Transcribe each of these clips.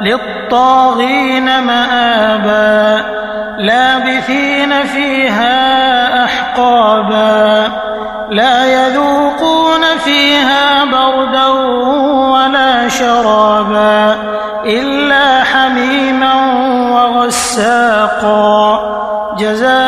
للطاغين مآبا لابثين فيها أحقابا لا يذوقون فيها بردا ولا شرابا إلا حميما وغساقا. جزاء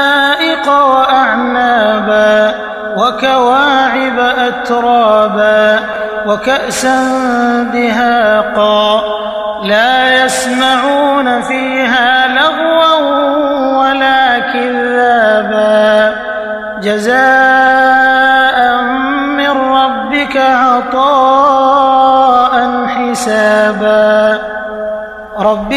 وحدائق وأعنابا وكواعب أترابا وكأسا دهاقا لا يسمعون فيها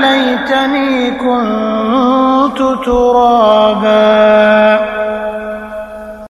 ليتني كنت ترابا.